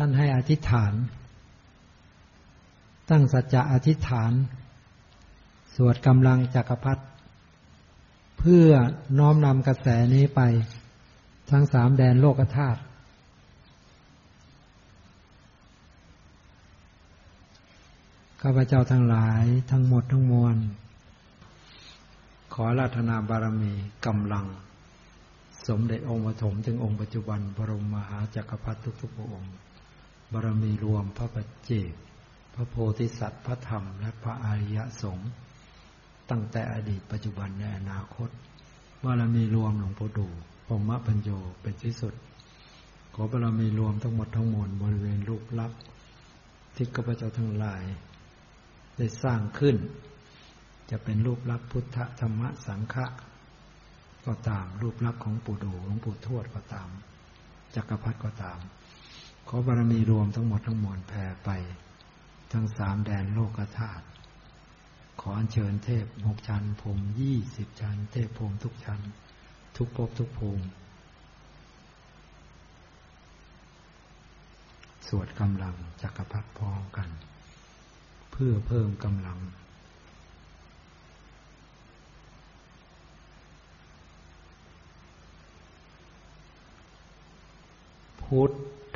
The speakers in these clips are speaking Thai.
ท่านให้อธิษฐาน ตั้งสัจจะอธิษฐาน สวดกำลังจักรพรรดิเพื่อน้อมนำกระแสนี้ไป ทั้งสามแดนโลกธาตุข้าพเจ้าทั้งหลายทั้งหมดทั้งมวล ขอราธนาบารมีกำลัง สมเด็จองค์ปฐมถึงองค์ปัจจุบัน บรมมหาจักรพรรดิทุกๆพระองค์ บารมีรวมพระปัจเจกพระโพธิสัตว์พระธรรม และพระอริยสงฆ์ตั้งแต่อดีตปัจจุบันในอนาคต บารมีรวมหลวงปู่ดูพรมปัญโยเป็นที่สุด ขอบารมีรวมทั้งหมดทั้งมวลบริเวณรูปลักษณ์ที่ข้าพเจ้าทั้งหลาย ได้สร้างขึ้น จะเป็นรูปลักษณ์พุทธธรรมสังฆะก็ตามรูปลักษณ์ของปู่ดูหลวงปู่ทวดก็ตามจักรพรรดิก็ตาม ขอบารมีรวมทั้งหมดทั้งมวลแผ่ไป ทั้งสามแดนโลกธาตุขออัญเชิญเทพหกชั้นภูมิยี่สิบชั้น เทพภูมิทุกชั้น ทุกภพทุกภูมิ สวดกำลังจักรพรรดิพร้อมกัน เพื่อเพิ่มกำลังพุทธ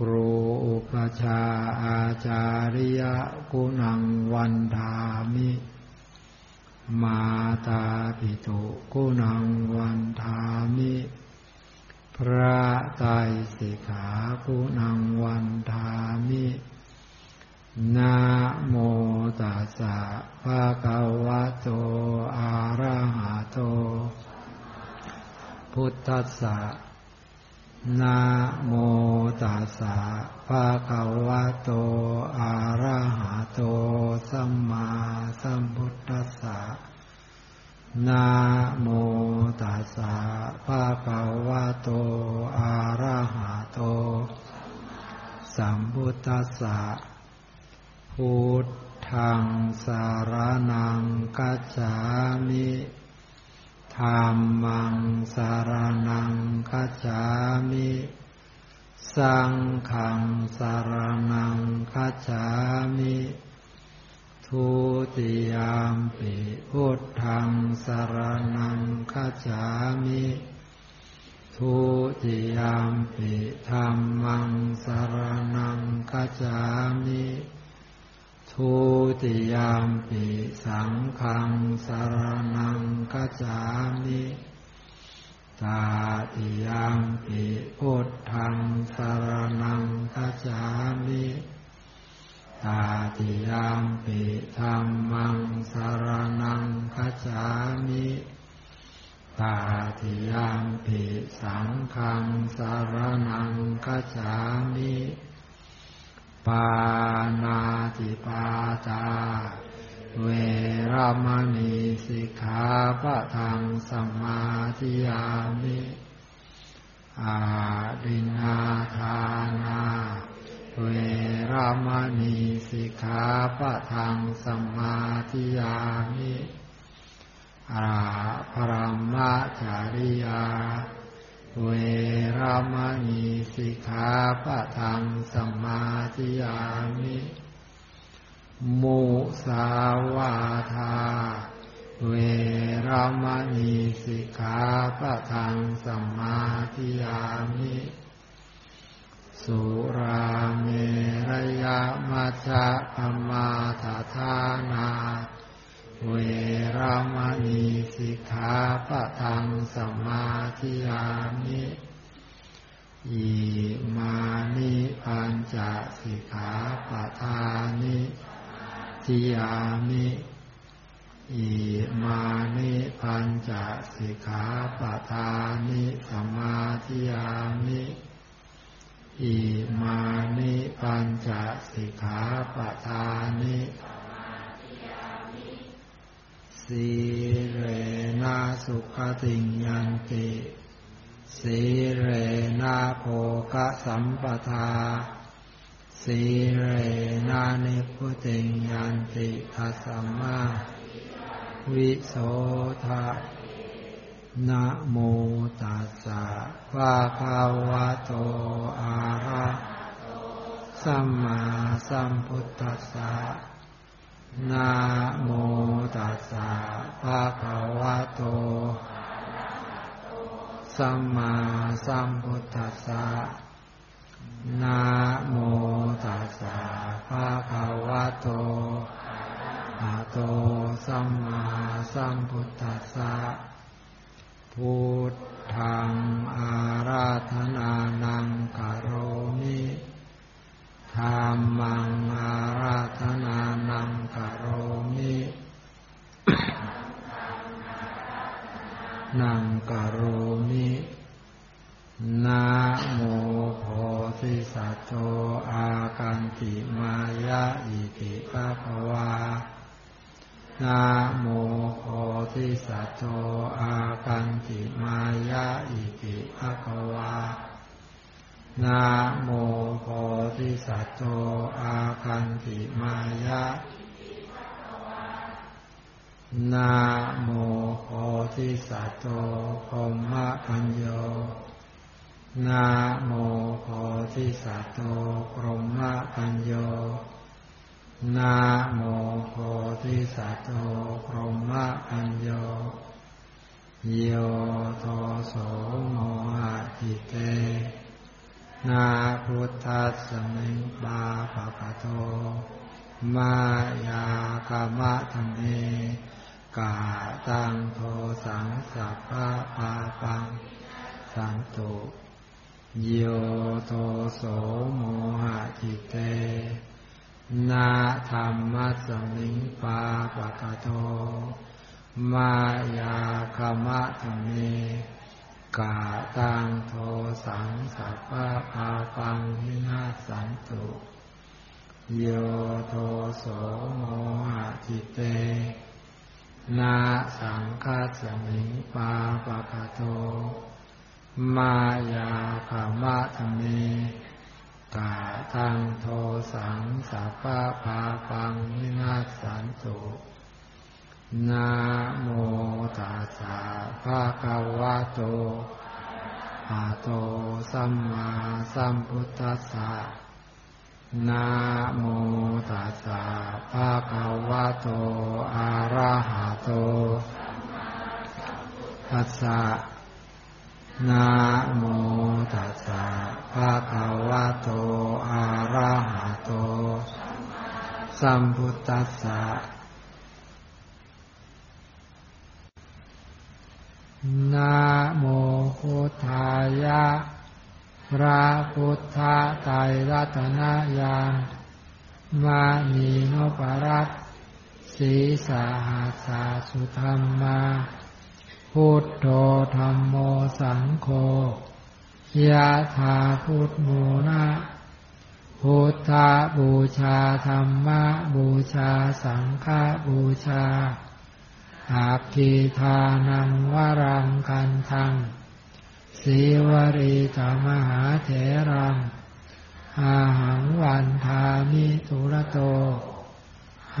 ครูอุปชาอาจาริยกุณังวันธามิ มาตาปิตุกุนังวันทามิ พระไตรสิกขากุนังวันทามินะโมตัสสะภะคะวะโต อะระหะโต พุทธัสสะ นะโมตัสสะภะคะวะโต อะระหะโต สัมมาสัมพุทธัสสะนะโมตัสสะภะคะวะโต อะระหะโต สัมพุทธัสสะพุทธังสารนังกัจจามิ ธรรมังสารนังคัจฉามิ สังขังสารนังคัจฉามิ ทุติยามปิพุทธังสารนังคัจฉามิทุติยามปิธรรมังสารนังคัจฉามิ ทุติยามปิสังขังสารนังกัจจามิตาติยามปิพุทธังสารนังกัจจามิตาติยามปิธรรมังสารนังกัจจามิตาติยามปิสังขังสารนังกัจจามิ ปานาติปาตา เวรมณีสิกขาปะทังสมาธิยามิอาดินาทานา เวรมณีสิกขาปะทังสมาธิยามิอาภรมจาริยา เวรามณีสิกขาปะทังสมาธิยามิมุสาวาทา เวรามณีสิกขาปะทังสมาธิยามิ สุร ทังสมาธิยามิอิมานิปัญจสิกขาปทานิทิยามิอิมานิปัญจสิกขาปทานิสมาธิยามิอิมานิปัญจสิกขาปทานิ สีเรนะสุขติยันติสีเรนะโภกสัมปทาสีเรนะนิพุติยันติทัสมาวิโสทะนะโมตัสสะภะคะวะโตอะระสัมมาสัมพุทธัสสะ นะโมตัสสะภะคะวะโต สัมมาสัมพุทธัสสะนะโมตัสสะภะคะวะโตอะโต สัมมาสัมพุทธัสสะ พุทธังอาราธนานังกโรมิ ปัญโยนะโมโพธิสัตโตพรหมปัญโย โยโทโสโมหะจิเต นาพุทธัสสมิงบาปะปะโต มายากามะธรรมเมกาตังโทสังสัพพะปาปัง สังตุ โยโทโสโมหะจิเต นาธรรมัสมิงปาปะกะโตมายาคมะธรรมเมกาตังโทสังสัพพะปาปังวินาสันตุ โยโทโสโมหะจิเต นาสังฆาสมิงปาปะกะโต มายาคมะธมเมกาทังโทสังสัพพะพาปังวินาสันตุนาโมตัสสะภะคะวะโตอะโตสัมมาสัมพุทธัสสะนาโมตัสสะภะคะวะโตอะระหะโตตัสสะ นะโมตัสสะภะคะวะโต อะระหะโต สัมพุทธัสสะนะโมพุทธายะ พระพุทธไตรรัตนญามานีโนปรัตสีสาหาสสุธรรมา พุทโธธรรมโมสังโฆยะถาพุทโมนะพุทธบูชาธรรมบูชาสังฆบูชาอาคีทานังวรังกันทังสีวรีธรรมหาเถรังอาหังวันทามิตุระโต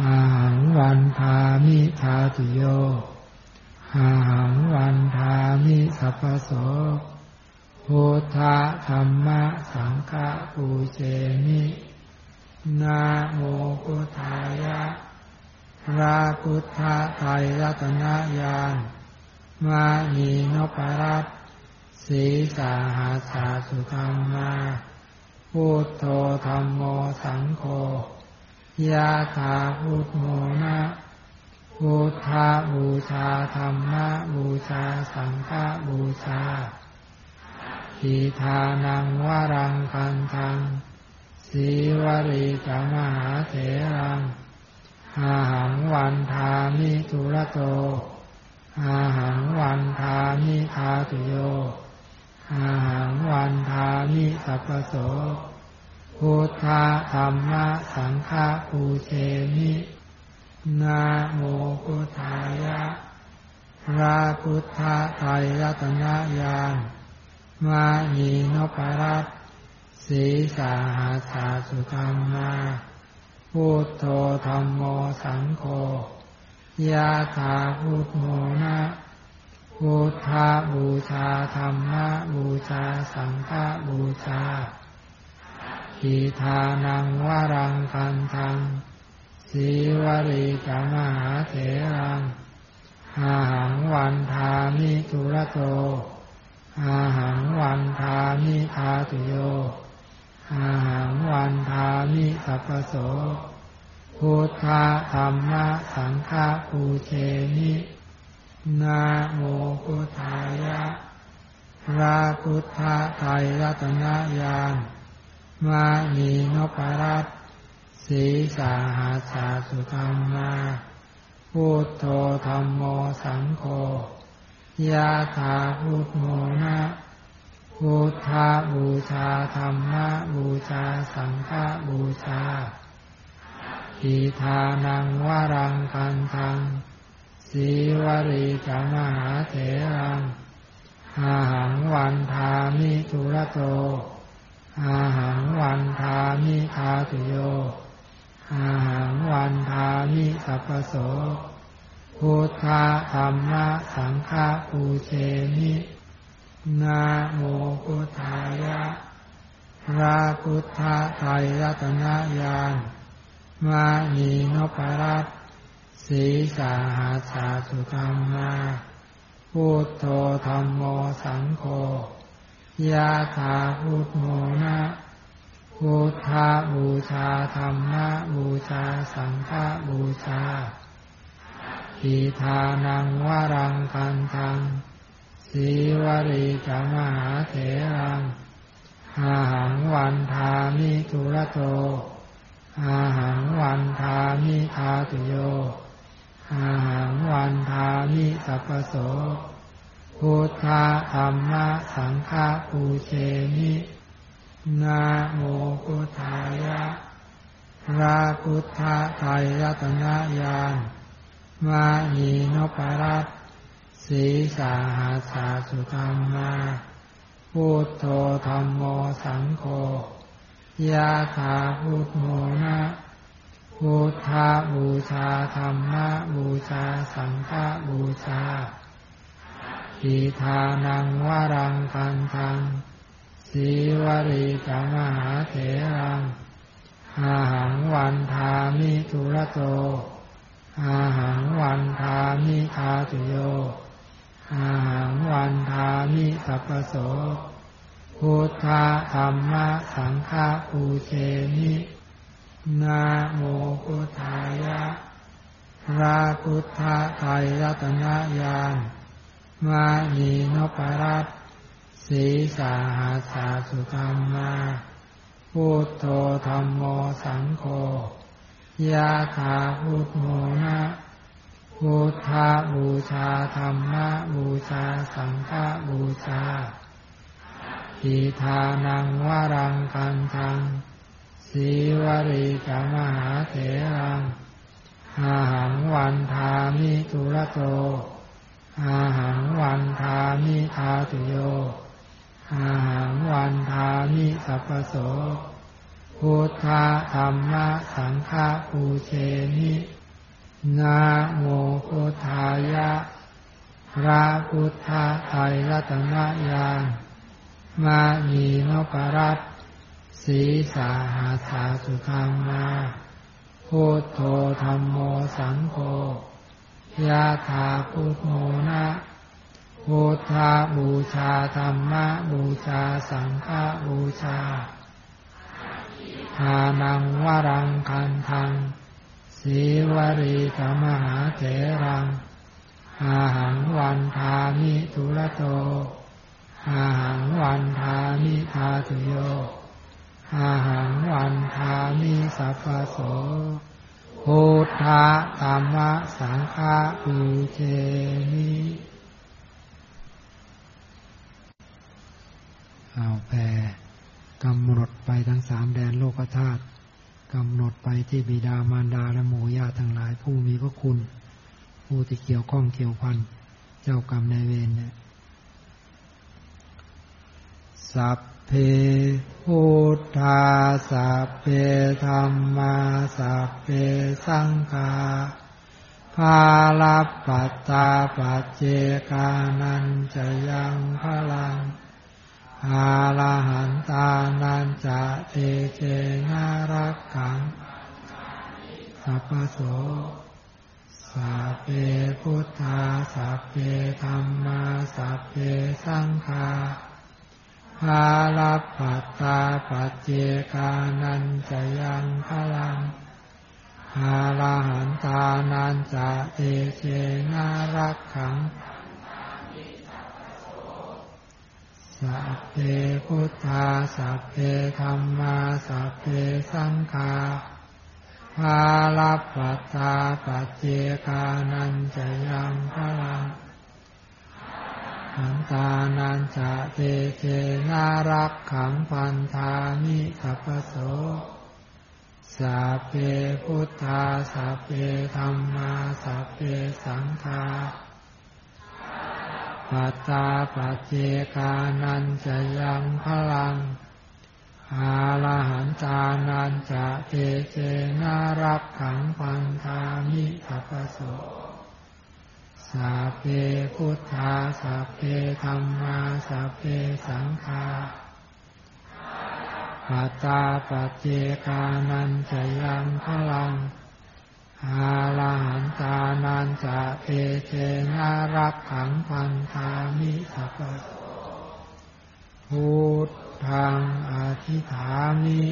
อาหังวันทามิทาตุโย อาหังวันทามิสัพโสพุทธธรรมะสังฆปูเชมินาโมพุทธายะพระพุทธไตรรัตนญาณมานีนปรัตสีสาหาสาสุธรรมาพุทโธธรรมโมสังโฆยะถาพุทโมนะ พุทธบูชาธรรมบูชาสังฆบูชาทีทานังวรังคันทังสีวรีจามหาเถรังอาหังวันทามิทุระโตอาหังวันทามิทาตุโยอาหังวันทามิสัพโสพุทธธรรมสังฆปูเชมิ นาโมพุทธายะพระพุทธไตรรัตนญาณมานีนปรัตสีสาหาสาสุธรรมาพุทโธธรรมโมสังโฆยาถาพุทโมนะพุทธาบูชาธรรมะบูชาสังฆบูชาอิทานังวรังกันทัง สีวริกามหาเถรังอาหังวันทามิทุระโต อาหังวันทามิทาตุโย อาหังวันทามิสัพโสพุทธะธรรมะสังฆปูเชมินาโมพุทธายะพระพุทธไตรรัตนญาณมานีนปรัต สีสาหาสาสุธรรมาพุทโธธรรมโมสังโฆยาถาพุทโมนะพุทธาบูชาธรรมะบูชาสังฆบูชาอิทานังวารังกันทังสีวริจามหาเถรังอาหังวันทามิทุระโตอาหังวันทามิทาตุโย อาหังวันทามิสัพโสพุทธธรรมะสังฆปูเชมินาโมพุทธายะพระพุทธไตรรัตนญาณมานีนปรัตสีสาหาสาสุธรรมาพุทโธธรรมโมสังโฆยาถาพุทโมนะ พุทธาบูชาธรรมะบูชาสังฆบูชาอิทานังวรังกันทังสีวริจามหาเถรังอาหังวันทามิทุระโตอาหังวันทามิทาตุโยอาหังวันทามิสัพโสพุทธธรรมะสังฆปูเชมิ นาโมพุทธายะพระพุทธไตรรัตนญาณมานีนปรัตสีสาหาสาสุธรรมาพุทโธธรรมโมสังโฆยาถาพุทโมนะพุทธาบูชาธรรมะบูชาสังฆบูชาอิทานังวารังกันทัง สีวริกามหาเถรังอาหังวันทามิทุระโต อาหังวันทามิทาตุโย อาหังวันทามิสัพโส พุทธธรรมะสังฆปูเชมินาโมพุทธายะพระพุทธไตรรัตนญาณมานีนปรัต สีสาหาสาสุธรรมาพุทโธธรรมโมสังโฆยาถาพุทโมนะพุทธาบูชาธรรมะบูชาสังฆบูชาอิทานังวารังกันทังสีวริกามหาเถรังอาหังวันทามิทุระโตอาหังวันทามิทาตุโย อาหังวันทามิสัพโสพุทธธรรมะสังฆปูเชมินาโมพุทธายะพระพุทธาไตรรัตนญาณมานีนปรัตสีสาหาสาสุธรรมาพุทโธธรรมโมสังโฆยาถาพุทโมนะ พุทธาบูชาธรรมะบูชาสังฆบูชาทานังวรังคันทังสีวรีกมหาเถรัง อาหังวันทามิทุระโต อาหังวันทามิทาตุโย อาหังวันทามิสัพพโสพุทธะธรรมะสังฆะอุเทมิ เอาแปกำหนดไปทั้งสามแดนโลกธาตุกำหนดไปที่บิดามารดาและหมู่ญาติทั้งหลายผู้มีพระคุณ ผู้ที่เกี่ยวข้องเกี่ยวพันเจ้ากรรมนายเวรเนี่ยสัพเพพุทธาสัพเพธรรมาสัพเพสังฆาภาลปัตตาปัจเจกานันจะยังพลัง อาลาหันตานันจะเตเจนารักขังสัพโสสัพเพพุทธาสัพเพธรรมาสัพเพสังฆาภาลปัตตาปัจเจกานันจะยังพลังอาลาหันตานันจะเตเจนารักขัง สัพเพพุทธาสัพเพธรรมาสัพเพสังฆาภาลปัตตาปัจเจกานันจะยังพลังขันตานันจะเตเจนารักขังพันธามิสัพโสสัพเพพุทธาสัพเพธรรมาสัพเพสังฆา ปัตตาปัจเจกานันจะยังพลังอาลหันตานันจะเตเจนารับขังพันธามิทัพโสสัพเพพุทธาสัพเพธรรมาสัพเพสังฆาปัตตาปัจเจกานันจะยังพลัง อาลาหันตานันจะเอเจนารักขังพันธามิสัพพุทธังอธิฐามิ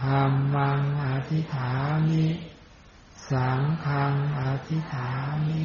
ธรรมังอธิฐามิ สังฆังอธิฐามิ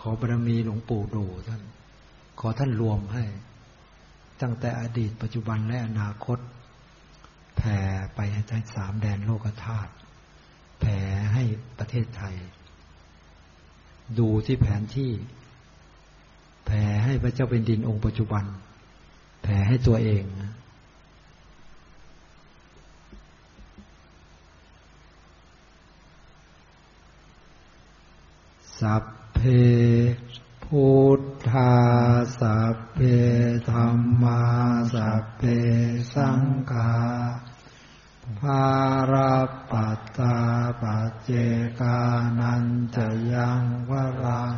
ขอบารมีหลวงปู่ดูท่าน ขอท่านรวมให้ ตั้งแต่อดีตปัจจุบันและอนาคต แผ่ไปให้ทั้สามแดนโลกธาตุแผ่ให้ประเทศไทย ดูที่แผนที่ แผ่ให้พระเจ้าเป็นดินองค์ปัจจุบัน แผ่ให้ตัวเองนะสัพ เพพุทธาสัพเพธรรมาสัพเพสังฆาภารปัตตาปัจเจกานันจะยังวรัง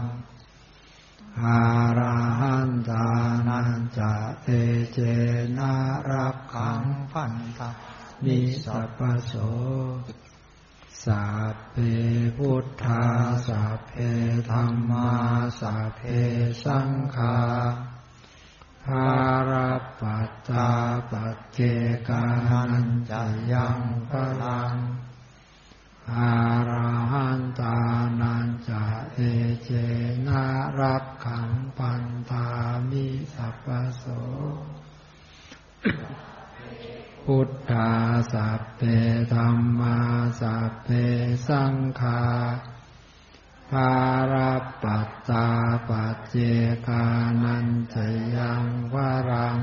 อาราหันตานันจะเตเจนารักขังพันตานิสัพโส สัพเพพุทธาสัพเพธรรมาสัพเพสังฆาภารปัตตาปัจเจกานันจะยังพลังอาราหันตานันจะเอเจนารักขังปันตามิสัพโส พุทธาสัพเพธรรมาสัพเพสังฆาภารปัตตาปัจเจกานันจยังวรัง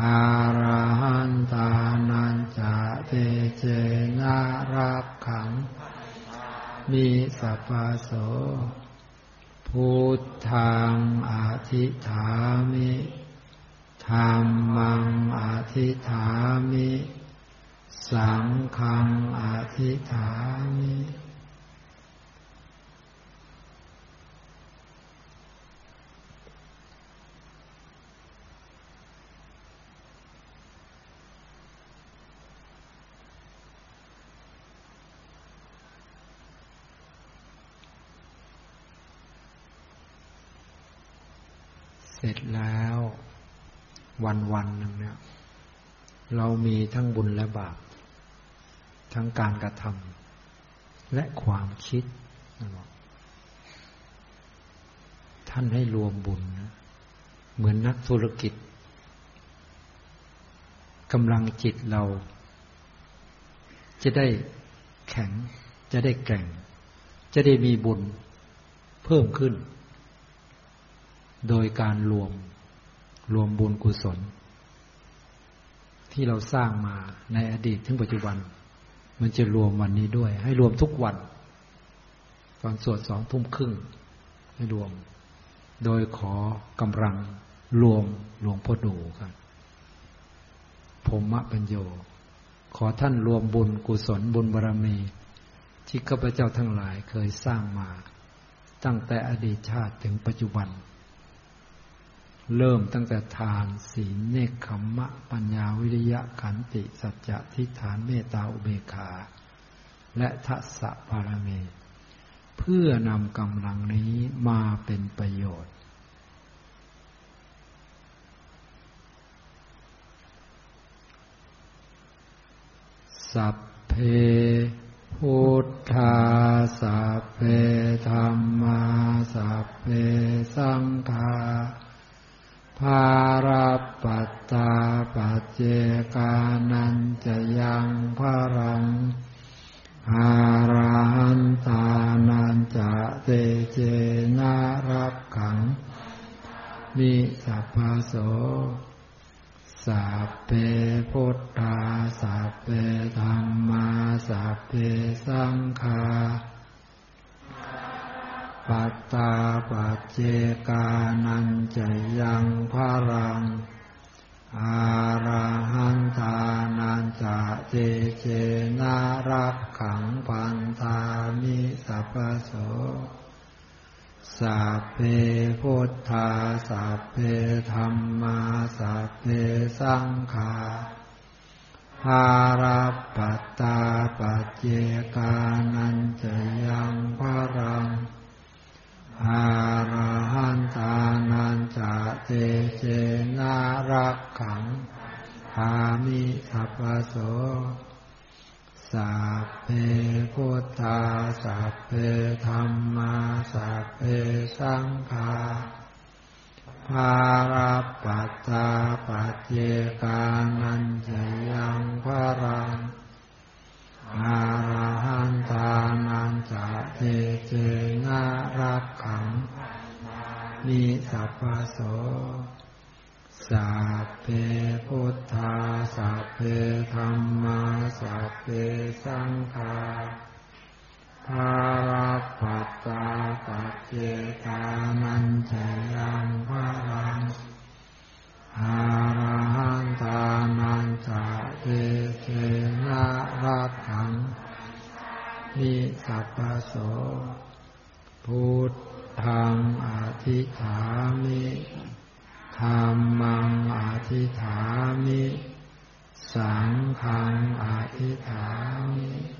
อาราหันตานันจะเตเจนารักขัง มีสัพพโสพุทธังอธิฐามิ ธรรมังอธิฐามิ สังฆังอธิฐามิ เสร็จแล้ว วันวันหนึ่งเนี่ย เรามีทั้งบุญและบาป ทั้งการกระทำและความคิดนะท่านให้รวมบุญนะเหมือนนักธุรกิจกำลังจิตเรา จะได้แข็ง จะได้แก่ง จะได้มีบุญเพิ่มขึ้น โดยการรวม รวมบุญกุศล ที่เราสร้างมาในอดีตถึงปัจจุบัน มันจะรวมวันนี้ด้วย ให้รวมทุกวัน ตอนสวดสองทุ่มครึ่งให้รวม โดยขอกำลังรวมหลวงพ่อดูครับพมะปัญโย ขอท่านรวมบุญกุศลบุญบารรมี ที่ข้าพเจ้าทั้งหลายเคยสร้างมา ตั้งแต่อดีตชาติถึงปัจจุบัน เริ่มตั้งแต่ทานศีลเนคขมมะ ปัญญาวิริยะขันติ สัจจะทิฏฐานเมตตาอุเบกขา และทัศสะบารมี เพื่อนำกำลังนี้มาเป็นประโยชน์ สัพเพพุทธาสัพเพธรรมา สัพเพสังฆา ภาราปัตตาปัจเจกานันจะยังพระรังอาราหันตานันจะเตเจนารับขัง มิสัพพโสสัพเพพุทธาสัพเพธรรมาสัพเพสังฆา ปัตตาปัจเจกานันจะยังพระรัง อาราหันทานันจะเจเจนารักขังพันธามิสัพโสสัพเพพุทธาสัพเพธรรมาสัพเพสังฆาภาราปัตตาปัจเจกานันจะยังพระรังอาราหันตานันจะเตเจนารักขังอามิ สัพโสสั สังฆาภาราปัตตาปัจเจกานันจยังพระรังอาราหันตานันจะเตเจนะรักขังนิสัพพโสพุทธังอธิฐามิธรรมังอธิฐามิ สังฆังอธิฐามิ